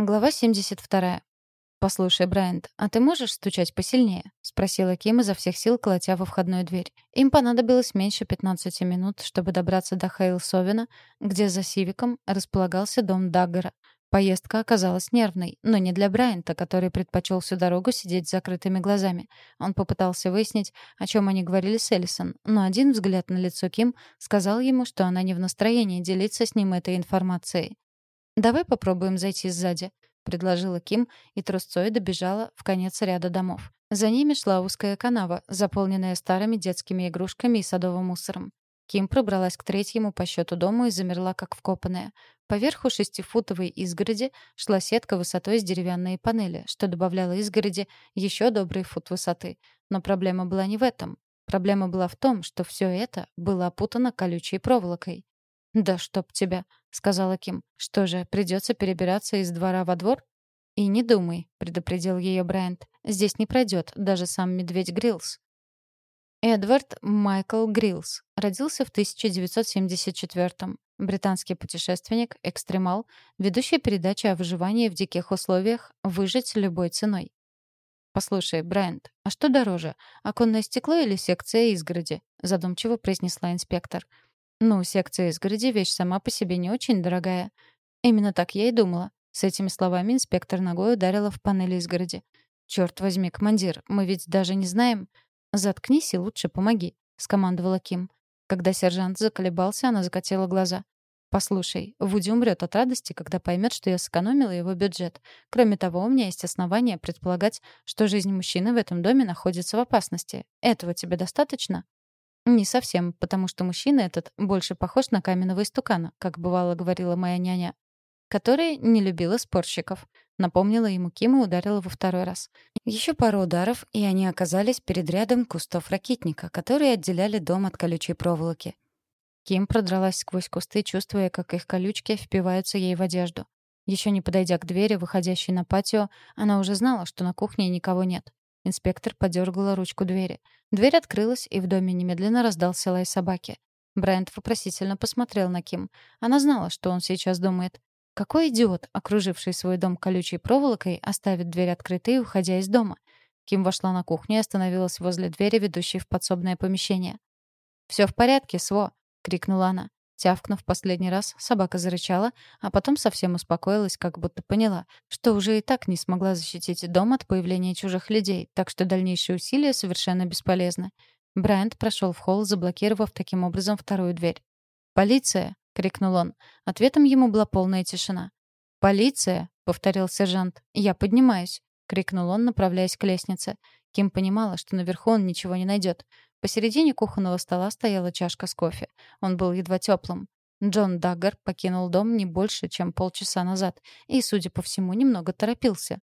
Глава 72. «Послушай, Брайант, а ты можешь стучать посильнее?» — спросила Ким изо всех сил, колотя во входную дверь. Им понадобилось меньше 15 минут, чтобы добраться до Хейл-Совина, где за Сивиком располагался дом Даггера. Поездка оказалась нервной, но не для Брайанта, который предпочел всю дорогу сидеть с закрытыми глазами. Он попытался выяснить, о чем они говорили с Эллисон, но один взгляд на лицо Ким сказал ему, что она не в настроении делиться с ним этой информацией. «Давай попробуем зайти сзади», — предложила Ким, и трусцой добежала в конец ряда домов. За ними шла узкая канава, заполненная старыми детскими игрушками и садовым мусором. Ким пробралась к третьему по счету дому и замерла, как вкопанная. Поверху шестифутовой изгороди шла сетка высотой с деревянные панели, что добавляло изгороди еще добрый фут высоты. Но проблема была не в этом. Проблема была в том, что все это было опутано колючей проволокой. «Да чтоб тебя», — сказала Ким. «Что же, придется перебираться из двора во двор?» «И не думай», — предупредил ее Брайант. «Здесь не пройдет даже сам медведь Гриллс». Эдвард Майкл Гриллс родился в 1974-м. Британский путешественник, экстремал, ведущий передачи о выживании в диких условиях «Выжить любой ценой». «Послушай, Брайант, а что дороже, оконное стекло или секция изгороди?» задумчиво произнесла инспектор. «Ну, секция изгороди — вещь сама по себе не очень дорогая». Именно так я и думала. С этими словами инспектор ногой ударила в панель изгороди. «Чёрт возьми, командир, мы ведь даже не знаем...» «Заткнись и лучше помоги», — скомандовала Ким. Когда сержант заколебался, она закатила глаза. «Послушай, Вуди умрет от радости, когда поймет, что я сэкономила его бюджет. Кроме того, у меня есть основания предполагать, что жизнь мужчины в этом доме находится в опасности. Этого тебе достаточно?» Не совсем, потому что мужчина этот больше похож на каменного истукана, как бывало говорила моя няня, которая не любила спорщиков. Напомнила ему Ким и ударила во второй раз. Еще пару ударов, и они оказались перед рядом кустов ракитника, которые отделяли дом от колючей проволоки. Ким продралась сквозь кусты, чувствуя, как их колючки впиваются ей в одежду. Еще не подойдя к двери, выходящей на патио, она уже знала, что на кухне никого нет. Инспектор подергала ручку двери. Дверь открылась, и в доме немедленно раздался лай собаки. Брайант вопросительно посмотрел на Ким. Она знала, что он сейчас думает. Какой идиот, окруживший свой дом колючей проволокой, оставит дверь открытой, уходя из дома? Ким вошла на кухню и остановилась возле двери, ведущей в подсобное помещение. «Все в порядке, Сво!» — крикнула она. Тявкнув последний раз, собака зарычала, а потом совсем успокоилась, как будто поняла, что уже и так не смогла защитить дом от появления чужих людей, так что дальнейшие усилия совершенно бесполезны. Брайант прошел в холл, заблокировав таким образом вторую дверь. «Полиция!» — крикнул он. Ответом ему была полная тишина. «Полиция!» — повторил сержант. «Я поднимаюсь!» — крикнул он, направляясь к лестнице. Ким понимала, что наверху он ничего не найдет. Посередине кухонного стола стояла чашка с кофе. Он был едва теплым. Джон Даггар покинул дом не больше, чем полчаса назад, и, судя по всему, немного торопился.